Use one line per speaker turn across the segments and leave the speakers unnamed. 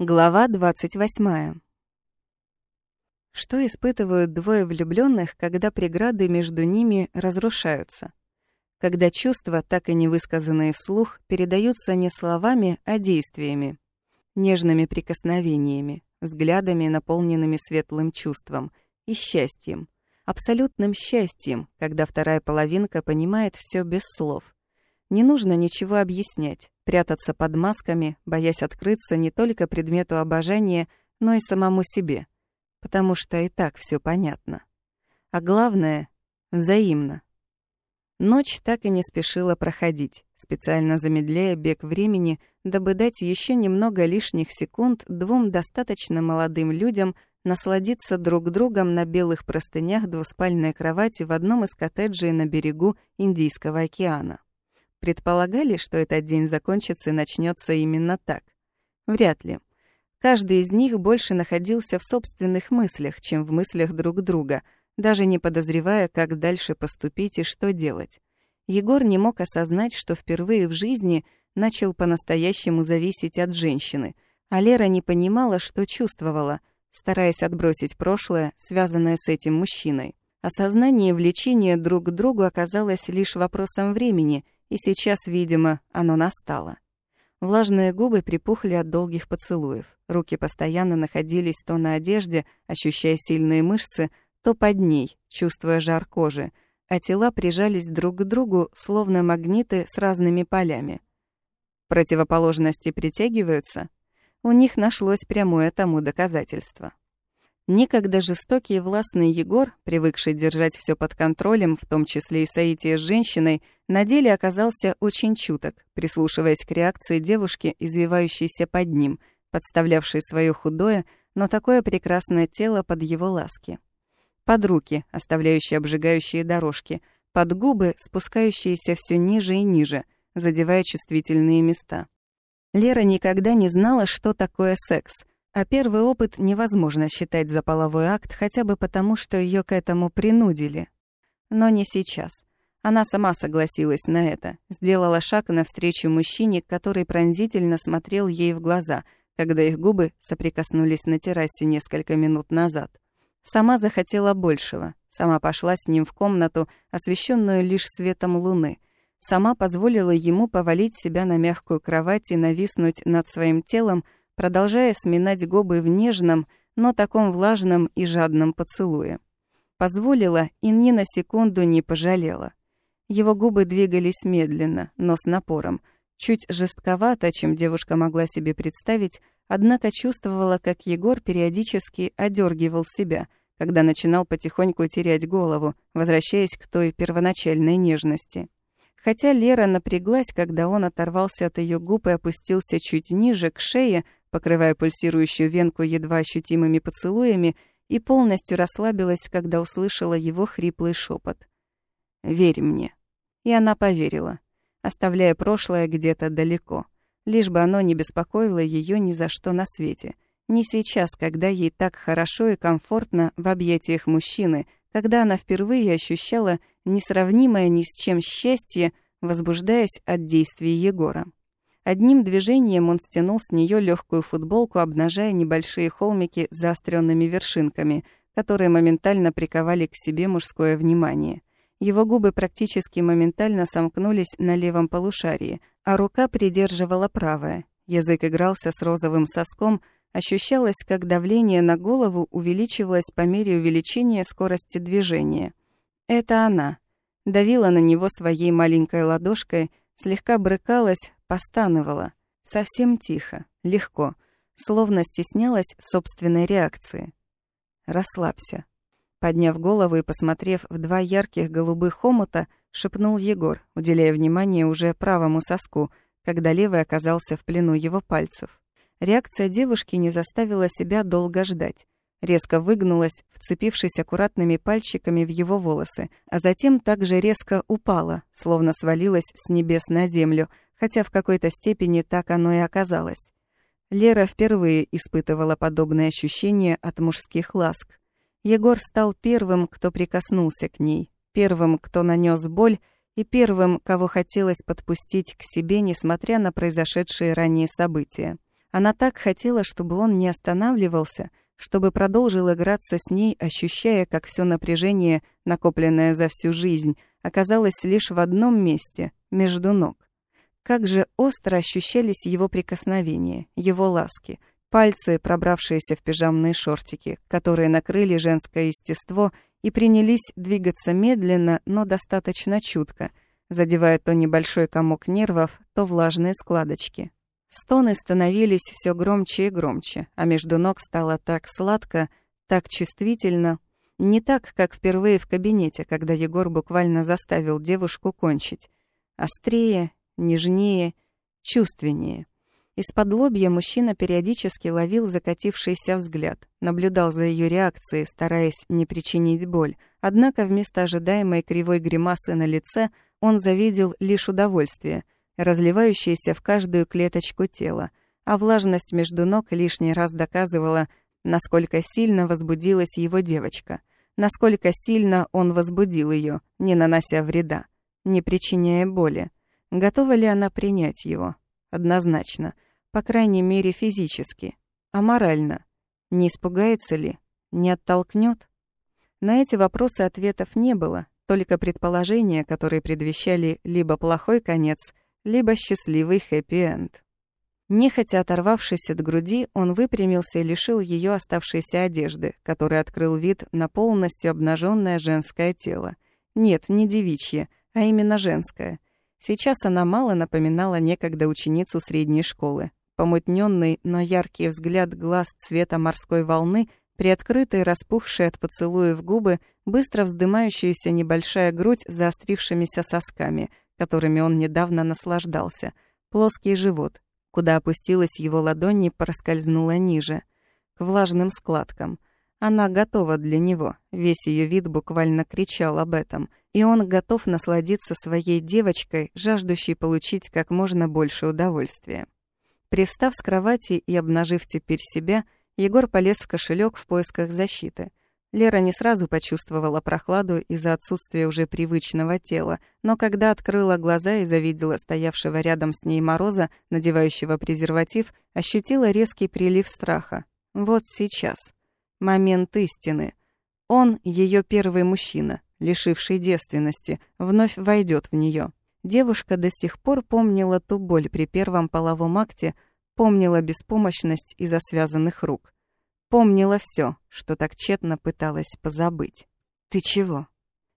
Глава 28. Что испытывают двое влюбленных, когда преграды между ними разрушаются? Когда чувства, так и не высказанные вслух, передаются не словами, а действиями, нежными прикосновениями, взглядами, наполненными светлым чувством, и счастьем, абсолютным счастьем, когда вторая половинка понимает все без слов. Не нужно ничего объяснять прятаться под масками, боясь открыться не только предмету обожания, но и самому себе, потому что и так все понятно. А главное — взаимно. Ночь так и не спешила проходить, специально замедляя бег времени, дабы дать еще немного лишних секунд двум достаточно молодым людям насладиться друг другом на белых простынях двуспальной кровати в одном из коттеджей на берегу Индийского океана. Предполагали, что этот день закончится и начнется именно так? Вряд ли. Каждый из них больше находился в собственных мыслях, чем в мыслях друг друга, даже не подозревая, как дальше поступить и что делать. Егор не мог осознать, что впервые в жизни начал по-настоящему зависеть от женщины, а Лера не понимала, что чувствовала, стараясь отбросить прошлое, связанное с этим мужчиной. Осознание влечения друг к другу оказалось лишь вопросом времени — и сейчас, видимо, оно настало. Влажные губы припухли от долгих поцелуев. Руки постоянно находились то на одежде, ощущая сильные мышцы, то под ней, чувствуя жар кожи, а тела прижались друг к другу, словно магниты с разными полями. Противоположности притягиваются? У них нашлось прямое тому доказательство. Некогда жестокий и властный Егор, привыкший держать все под контролем, в том числе и соитие с женщиной, на деле оказался очень чуток, прислушиваясь к реакции девушки, извивающейся под ним, подставлявшей свое худое, но такое прекрасное тело под его ласки. Под руки, оставляющие обжигающие дорожки, под губы, спускающиеся все ниже и ниже, задевая чувствительные места. Лера никогда не знала, что такое секс — а первый опыт невозможно считать за половой акт хотя бы потому, что ее к этому принудили. Но не сейчас. Она сама согласилась на это, сделала шаг навстречу мужчине, который пронзительно смотрел ей в глаза, когда их губы соприкоснулись на террасе несколько минут назад. Сама захотела большего, сама пошла с ним в комнату, освещенную лишь светом луны, сама позволила ему повалить себя на мягкую кровать и нависнуть над своим телом, продолжая сминать губы в нежном, но таком влажном и жадном поцелуе. Позволила и ни на секунду не пожалела. Его губы двигались медленно, но с напором, чуть жестковато, чем девушка могла себе представить, однако чувствовала, как Егор периодически одергивал себя, когда начинал потихоньку терять голову, возвращаясь к той первоначальной нежности. Хотя Лера напряглась, когда он оторвался от ее губ и опустился чуть ниже, к шее, покрывая пульсирующую венку едва ощутимыми поцелуями, и полностью расслабилась, когда услышала его хриплый шепот. «Верь мне». И она поверила, оставляя прошлое где-то далеко, лишь бы оно не беспокоило ее ни за что на свете. Не сейчас, когда ей так хорошо и комфортно в объятиях мужчины, когда она впервые ощущала несравнимое ни с чем счастье, возбуждаясь от действий Егора. Одним движением он стянул с нее легкую футболку, обнажая небольшие холмики с заостренными вершинками, которые моментально приковали к себе мужское внимание. Его губы практически моментально сомкнулись на левом полушарии, а рука придерживала правое. Язык игрался с розовым соском, ощущалось, как давление на голову увеличивалось по мере увеличения скорости движения. Это она. Давила на него своей маленькой ладошкой, слегка брыкалась, постановала. Совсем тихо, легко, словно стеснялась собственной реакции. «Расслабься». Подняв голову и посмотрев в два ярких голубых омута, шепнул Егор, уделяя внимание уже правому соску, когда левый оказался в плену его пальцев. Реакция девушки не заставила себя долго ждать. Резко выгнулась, вцепившись аккуратными пальчиками в его волосы, а затем также резко упала, словно свалилась с небес на землю — хотя в какой-то степени так оно и оказалось. Лера впервые испытывала подобные ощущения от мужских ласк. Егор стал первым, кто прикоснулся к ней, первым, кто нанес боль, и первым, кого хотелось подпустить к себе, несмотря на произошедшие ранее события. Она так хотела, чтобы он не останавливался, чтобы продолжил играться с ней, ощущая, как все напряжение, накопленное за всю жизнь, оказалось лишь в одном месте, между ног. Как же остро ощущались его прикосновения, его ласки, пальцы, пробравшиеся в пижамные шортики, которые накрыли женское естество и принялись двигаться медленно, но достаточно чутко, задевая то небольшой комок нервов, то влажные складочки. Стоны становились все громче и громче, а между ног стало так сладко, так чувствительно, не так, как впервые в кабинете, когда Егор буквально заставил девушку кончить. Острее, нежнее, чувственнее. Из-под лобья мужчина периодически ловил закатившийся взгляд, наблюдал за ее реакцией, стараясь не причинить боль. Однако вместо ожидаемой кривой гримасы на лице он завидел лишь удовольствие, разливающееся в каждую клеточку тела, а влажность между ног лишний раз доказывала, насколько сильно возбудилась его девочка, насколько сильно он возбудил ее, не нанося вреда, не причиняя боли. Готова ли она принять его? Однозначно. По крайней мере, физически. А морально? Не испугается ли? Не оттолкнет? На эти вопросы ответов не было, только предположения, которые предвещали либо плохой конец, либо счастливый хэппи-энд. Нехотя оторвавшись от груди, он выпрямился и лишил ее оставшейся одежды, который открыл вид на полностью обнаженное женское тело. Нет, не девичье, а именно женское. Сейчас она мало напоминала некогда ученицу средней школы. Помутненный, но яркий взгляд глаз цвета морской волны, приоткрытые, распухшие от поцелуев губы, быстро вздымающаяся небольшая грудь с заострившимися сосками, которыми он недавно наслаждался, плоский живот, куда опустилась его ладонь и проскользнула ниже, к влажным складкам. Она готова для него, весь ее вид буквально кричал об этом — и он готов насладиться своей девочкой, жаждущей получить как можно больше удовольствия. Привстав с кровати и обнажив теперь себя, Егор полез в кошелек в поисках защиты. Лера не сразу почувствовала прохладу из-за отсутствия уже привычного тела, но когда открыла глаза и завидела стоявшего рядом с ней Мороза, надевающего презерватив, ощутила резкий прилив страха. Вот сейчас. Момент истины. Он — ее первый мужчина, лишивший девственности, вновь войдет в нее. Девушка до сих пор помнила ту боль при первом половом акте, помнила беспомощность из-за связанных рук. Помнила все, что так тщетно пыталась позабыть. «Ты чего?»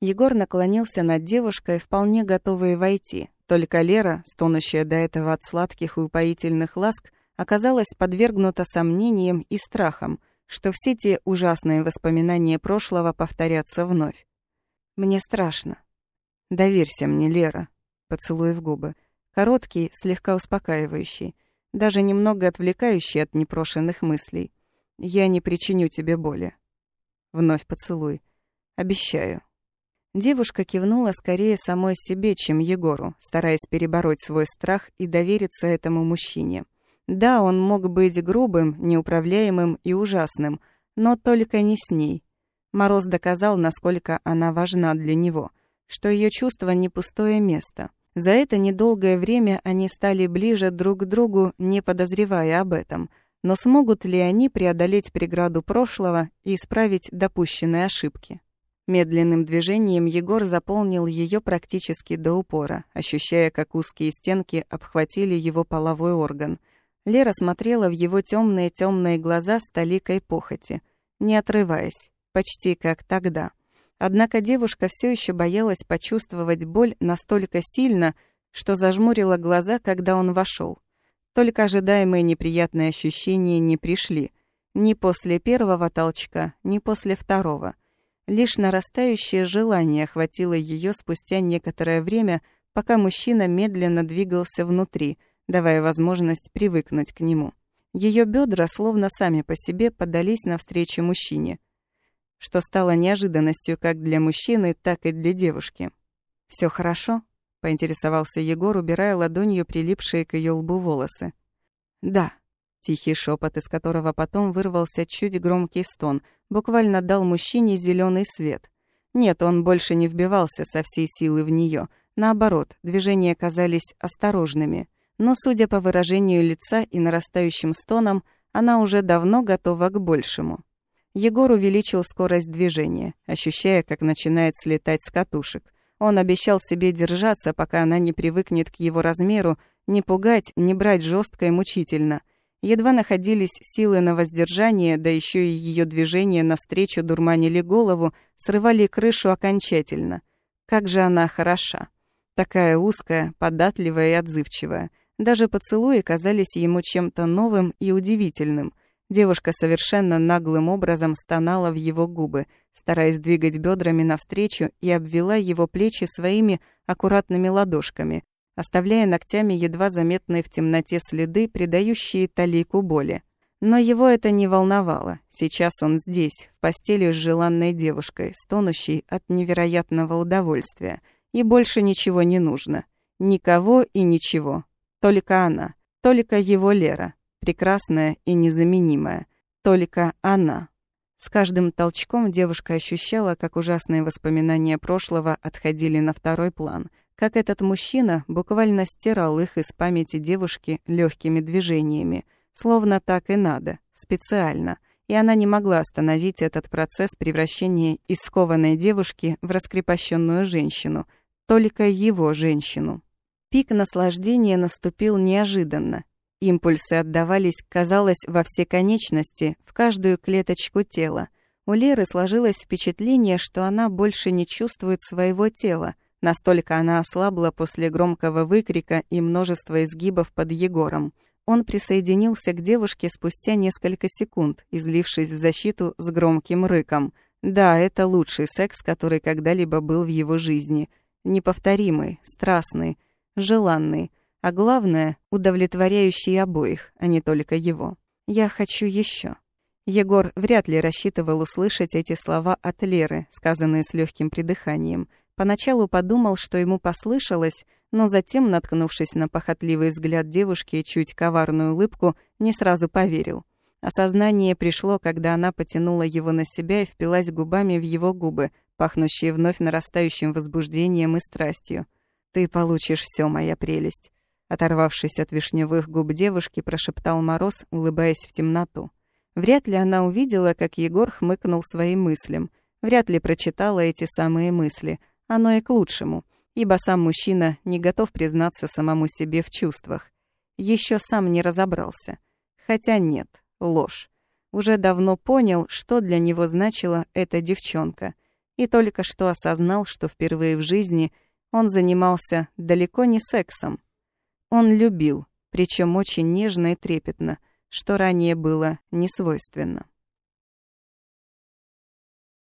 Егор наклонился над девушкой, вполне готовой войти. Только Лера, стонущая до этого от сладких и упоительных ласк, оказалась подвергнута сомнениям и страхам, что все те ужасные воспоминания прошлого повторятся вновь. Мне страшно. Доверься мне, Лера. Поцелуй в губы. Короткий, слегка успокаивающий, даже немного отвлекающий от непрошенных мыслей. Я не причиню тебе боли. Вновь поцелуй. Обещаю. Девушка кивнула скорее самой себе, чем Егору, стараясь перебороть свой страх и довериться этому мужчине. Да, он мог быть грубым, неуправляемым и ужасным, но только не с ней. Мороз доказал, насколько она важна для него, что ее чувство не пустое место. За это недолгое время они стали ближе друг к другу, не подозревая об этом. Но смогут ли они преодолеть преграду прошлого и исправить допущенные ошибки? Медленным движением Егор заполнил ее практически до упора, ощущая, как узкие стенки обхватили его половой орган. Лера смотрела в его темные темные глаза с толикой похоти, не отрываясь почти как тогда. Однако девушка все еще боялась почувствовать боль настолько сильно, что зажмурила глаза, когда он вошел. Только ожидаемые неприятные ощущения не пришли. Ни после первого толчка, ни после второго. Лишь нарастающее желание охватило ее спустя некоторое время, пока мужчина медленно двигался внутри, давая возможность привыкнуть к нему. Ее бедра словно сами по себе подались навстречу мужчине что стало неожиданностью как для мужчины, так и для девушки. Все хорошо?» — поинтересовался Егор, убирая ладонью прилипшие к ее лбу волосы. «Да», — тихий шепот, из которого потом вырвался чуть громкий стон, буквально дал мужчине зеленый свет. Нет, он больше не вбивался со всей силы в нее. Наоборот, движения казались осторожными. Но, судя по выражению лица и нарастающим стонам, она уже давно готова к большему. Егор увеличил скорость движения, ощущая, как начинает слетать с катушек. Он обещал себе держаться, пока она не привыкнет к его размеру, не пугать, не брать жестко и мучительно. Едва находились силы на воздержание, да еще и ее движения навстречу дурманили голову, срывали крышу окончательно. Как же она хороша. Такая узкая, податливая и отзывчивая. Даже поцелуи казались ему чем-то новым и удивительным. Девушка совершенно наглым образом стонала в его губы, стараясь двигать бедрами навстречу и обвела его плечи своими аккуратными ладошками, оставляя ногтями едва заметные в темноте следы, придающие талику боли. Но его это не волновало. Сейчас он здесь, в постели с желанной девушкой, стонущей от невероятного удовольствия. И больше ничего не нужно. Никого и ничего. Только она. Только его Лера прекрасная и незаменимая. Только она. С каждым толчком девушка ощущала, как ужасные воспоминания прошлого отходили на второй план, как этот мужчина буквально стирал их из памяти девушки легкими движениями, словно так и надо, специально, и она не могла остановить этот процесс превращения из скованной девушки в раскрепощенную женщину, только его женщину. Пик наслаждения наступил неожиданно, Импульсы отдавались, казалось, во все конечности, в каждую клеточку тела. У Леры сложилось впечатление, что она больше не чувствует своего тела. Настолько она ослабла после громкого выкрика и множества изгибов под Егором. Он присоединился к девушке спустя несколько секунд, излившись в защиту с громким рыком. Да, это лучший секс, который когда-либо был в его жизни. Неповторимый, страстный, желанный а главное, удовлетворяющий обоих, а не только его. «Я хочу еще. Егор вряд ли рассчитывал услышать эти слова от Леры, сказанные с легким придыханием. Поначалу подумал, что ему послышалось, но затем, наткнувшись на похотливый взгляд девушки и чуть коварную улыбку, не сразу поверил. Осознание пришло, когда она потянула его на себя и впилась губами в его губы, пахнущие вновь нарастающим возбуждением и страстью. «Ты получишь все, моя прелесть. Оторвавшись от вишневых губ девушки, прошептал Мороз, улыбаясь в темноту. Вряд ли она увидела, как Егор хмыкнул своим мыслям. Вряд ли прочитала эти самые мысли. Оно и к лучшему, ибо сам мужчина не готов признаться самому себе в чувствах. Еще сам не разобрался. Хотя нет, ложь. Уже давно понял, что для него значила эта девчонка. И только что осознал, что впервые в жизни он занимался далеко не сексом, он любил, причем очень нежно и трепетно, что ранее было несвойственно.